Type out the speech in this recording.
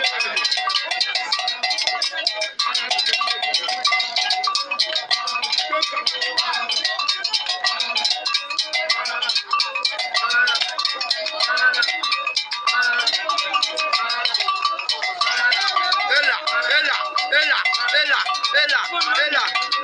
Bella, bella, bella, bella, bella. Bella.